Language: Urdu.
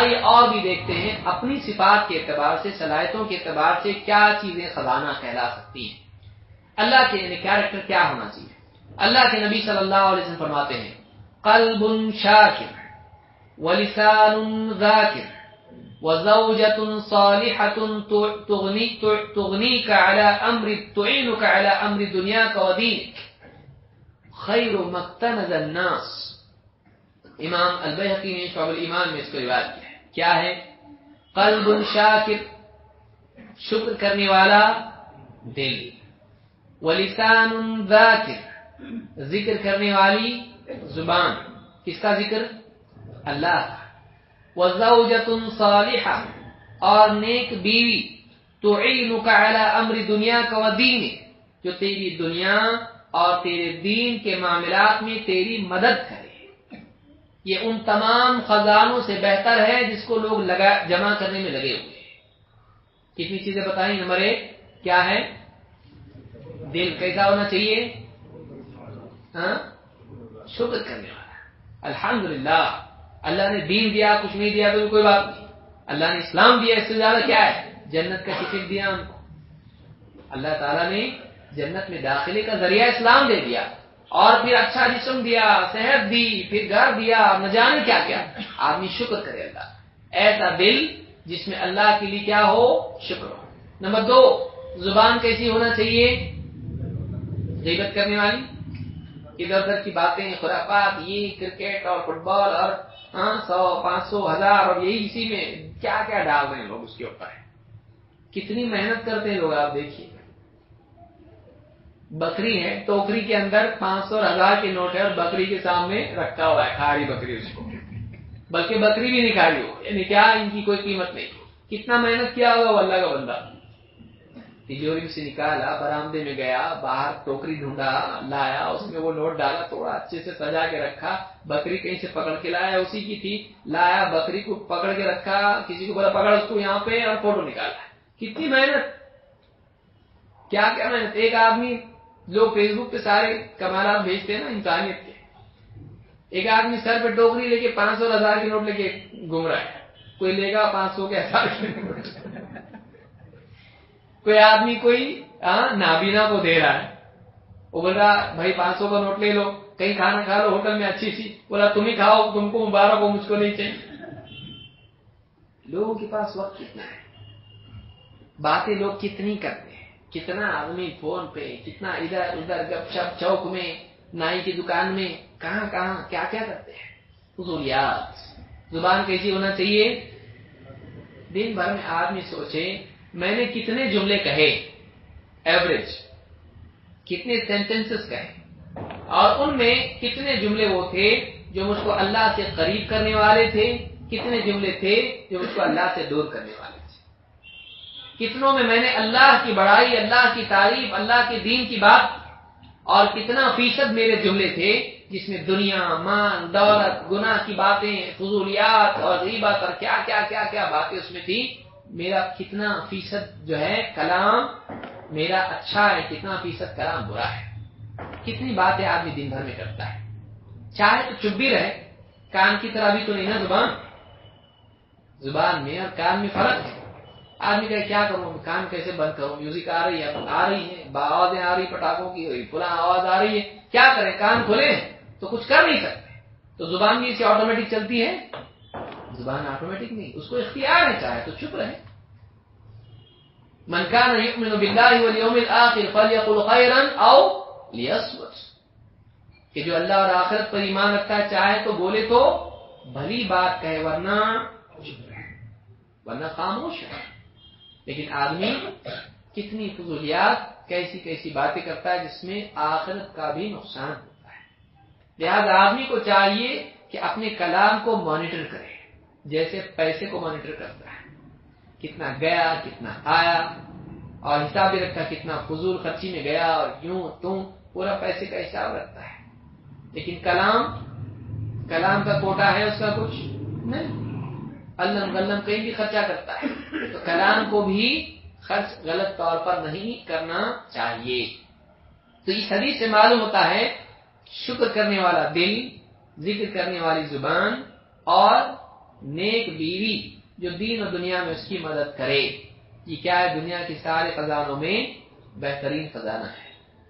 آئیے اور بھی دیکھتے ہیں اپنی صفات کے اعتبار سے صلاحیتوں کے اعتبار سے کیا چیزیں خزانہ کہلا سکتی ہیں۔ اللہ کے یعنی کیریکٹر کیا ہونا چاہیے؟ اللہ کے نبی صلی اللہ علیہ وسلم فرماتے ہیں قلب شاکر ولسان ذاکر وزوجة صالحة تغنيك, تغنيك على أمر تعينك على أمر دنياك ودينك. خير مقتنز الناس. امام البحقی نے شعب الایمان میں اس کو روایت کیا۔ کیا ہے؟ قلب شاکر، شکر کرنے والا دل۔ ولسان ذاکر، ذکر کرنے والی زبان۔ کس کا ذکر؟ اللہ وزوجت صالحہ، اور نیک بیوی، تعینک علی امر دنیا کا ودین جو تیری دنیا اور تیرے دین کے معاملات میں تیری مدد کرے۔ یہ ان تمام خزانوں سے بہتر ہے جس کو لوگ لگا جمع کرنے میں لگے ہوئے کتنی چیزیں بتائیں نمبر ایک؟ کیا ہے؟ دل کیسا ہونا چاہیے؟ ہاں؟ شکر کرنے والا الحمدللہ۔ اللہ نے دین دیا، کچھ نہیں دیا تو کوئی بات نہیں۔ اللہ نے اسلام دیا، اس سے زیادہ کیا ہے؟ جنت کا ٹکٹ دیا ان کو۔ اللہ تعالیٰ نے جنت میں داخلے کا ذریعہ اسلام دے دیا۔ اور پھر اچھا جسم دیا، صحت دی، پھر گھر دیا نہ جانے کیا کیا؟ آدمی شکر کرے اللہ۔ ایسا دل جس میں اللہ کے لیے کیا ہو، شکر ہو۔ نمبر دو، زبان کیسی ہونا چاہیے؟ غیبت کرنے والی۔ ادھر ادھر کی باتیں، خرافات، یہ کرکٹ اور فٹ بال اور ہاں سو، پانچ سو، ہزار اور یہی اسی میں کیا کیا ڈال رہے ہیں لوگ اس کے اوپر؟ کتنی محنت کرتے ہیں لوگ، آپ دیکھیے۔ بکری ہے ٹوکری کے اندر پانچ سو ہزار کے نوٹ ہے اور بکری کے سامنے رکھا ہوا ہے کھاری بکری اس کو۔ بلکہ بکری بھی نہیں ہو یعنی کیا ان کی کوئی قیمت نہیں۔ کتنا محنت کیا ہوگا وہ اللہ کا بندہ۔ تجوری سے نکالا برامدے میں گیا، باہر ٹوکری ڈھونڈا، لایا، اس میں وہ نوٹ ڈالا، تھوڑا اچھے سے سجا کے رکھا، بکری کہیں سے پکڑ کے لایا، اسی کی تھی۔ لایا، بکری کو پکڑ کے رکھا، کسی کو بولا پکڑ اس کو یہاں پہ اور فوٹو نکالا۔ کتنی محنت۔ کیا کیا محنت؟ ایک آدمی لوگ فیس بک پہ سارے کمالات بھیجتے ہیں نا، انسانیت کے۔ ایک آدمی سر پہ ٹوکری لے کے پانچ سو ہزار کے نوٹ لے کے گھوم رہا ہے۔ کوئی لے گا پانچ سو کے ہزار کوئی آدمی کوئی نابینا کو دے رہا ہے۔ وہ بول رہا، بھائی پانچ سو کا نوٹ لے لو، کہیں کھانا کھا لو، ہوٹل میں اچھی سی۔ بولا، تم ہی کھاؤ، تم کو مبارک ہو، مجھ کو نہیں چاہیے۔ لوگوں کے پاس وقت کتنا ہے؟ باتیں لوگ کتنی کرتے کتنا آدمی فون پہ، کتنا ادھر ادھر گپ شپ چوک میں، نائی کی دکان میں، کہاں کہاں، کیا کیا کرتے ہیں؟ حضوریات زبان کیسی ہونا چاہیے؟ دن بھر میں آدمی سوچے، میں نے کتنے جملے کہے؟ ایوریج کتنے سینٹینس کہے؟ اور ان میں کتنے جملے وہ تھے جو مجھ کو اللہ سے قریب کرنے والے تھے؟ کتنے جملے تھے جو مجھ کو اللہ سے دور کرنے والے تھے؟ کتنوں میں میں نے اللہ کی بڑائی، اللہ کی تعریف، اللہ کے دین کی بات اور کتنا فیصد میرے جملے تھے جس میں دنیا، مان، دولت، گناہ کی باتیں، فضولیات اور غیبت اور کیا کیا کیا کیا باتیں اس میں تھی۔ میرا کتنا فیصد جو ہے کلام میرا اچھا ہے، کتنا فیصد کلام برا ہے۔ کتنی باتیں آدمی دن بھر میں کرتا ہے۔ چاہے تو چپ بھی رہے، کان کی طرح بھی تو نہیں نا زبان؟ زبان میں اور کان میں فرق ہے۔ آدمی کہ کیا کروں؟ کان کیسے بند کروں؟ میوزک آ رہی ہے آ رہی ہے آوازیں آ رہی پٹاخوں کی فلاں آواز آ رہی ہے، کیا کریں؟ کان کھولے تو کچھ کر نہیں سکتے. تو زبان بھی اسے آٹومیٹک چلتی ہے۔ زبان آٹومیٹک نہیں، اس کو اختیار ہے چاہے تو چپ رہے۔ من كان يؤمن بالله واليوم الاخر فليقل خيرا او ليصمت کہ جو اللہ اور آخرت پر ایمان رکھتا ہے، چاہے تو بولے تو بھلی بات کہے، ورنہ ورنہ خاموش ہے لیکن آدمی کتنی فضولیات، کیسی کیسی باتیں کرتا ہے جس میں آخرت کا بھی نقصان ہوتا ہے۔ لہذا آدمی کو چاہیے کہ اپنے کلام کو مانیٹر کرے، جیسے پیسے کو مانیٹر کرتا ہے۔ کتنا گیا، کتنا آیا، اور حساب بھی رکھا کتنا فضول خرچی میں گیا، اور یوں تم پورا پیسے کا حساب رکھتا ہے۔ لیکن کلام کلام کا کوٹا ہے اس کا کچھ نہیں۔ علم غلم کہیں بھی خرچہ کرتا ہے۔ تو کلام کو بھی خرچ غلط طور پر نہیں کرنا چاہیے۔ تو اس حدیث سے معلوم ہوتا ہے، شکر کرنے والا دل، ذکر کرنے والی زبان اور نیک بیوی جو دین و دنیا میں اس کی مدد کرے۔ یہ کیا ہے؟ دنیا کے سارے خزانوں میں بہترین خزانہ ہے۔